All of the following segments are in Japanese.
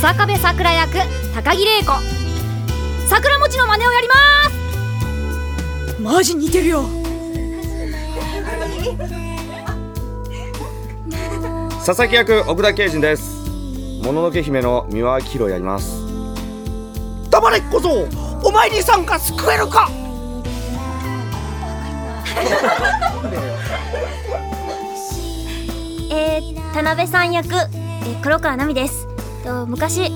村壁さくら役高木玲子。桜餅の真似をやります。マジ似てるよ。佐々木役奥田圭司です。もののけ姫の三輪明宏やります。黙れっ小僧お前に参加救えるか。えー、田辺さん役、えー、黒川奈美ですと昔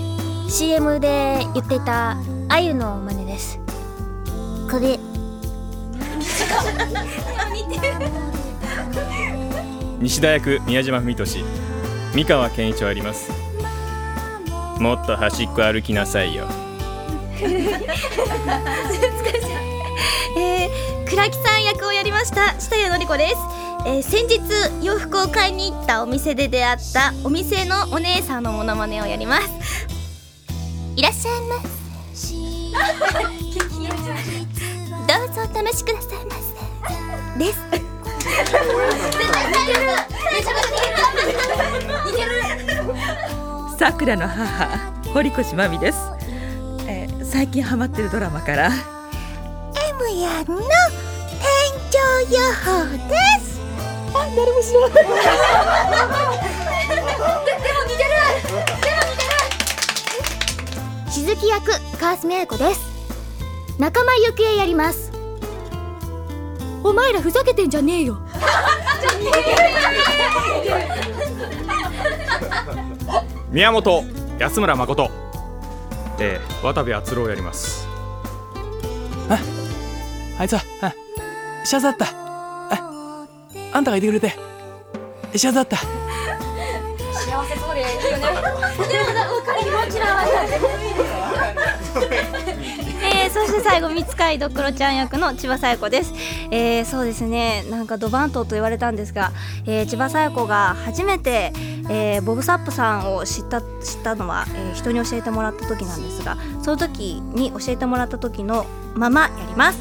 CM で言っていたあゆの真似です。これ 西田役宮島文俊。三河健一をやります。もっと端っこ歩きなさいよ。えー、倉木さん役をやりました下谷の子です、えー、先日洋服を買いに行ったお店で出会ったお店のお姉さんのモノマネをやります。いらっしゃいます どうぞお試しくださいませ。です。さくらの母堀越真美です、えー、最近ハマってるドラマから。M やんの。店長予報です。あ、誰も知らない。でも似てる。でも似てる。鈴木役川澄彩子です仲間行方やりますお前らふざけてんじゃねえよ宮本安村誠えー、渡部篤郎をやりますああいつはあ幸せだったああんたがいてくれて。幸せだった。幸せそうで。いいよねでも分かりもちろんえー、そして最後三貝どくろちゃん役の千葉紗也子です、えー、そうですね。なんかドバントと言われたんですが、えー、千葉紗也子が初めて、えー、ボブ・サップさんを知った知ったのは、えー、人に教えてもらった時なんですがその時に教えてもらった時のままやります。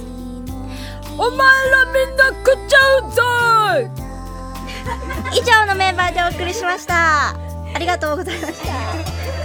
お前らみんな食っちゃうぞ以上のメンバーでお送りしました。ありがとうございました。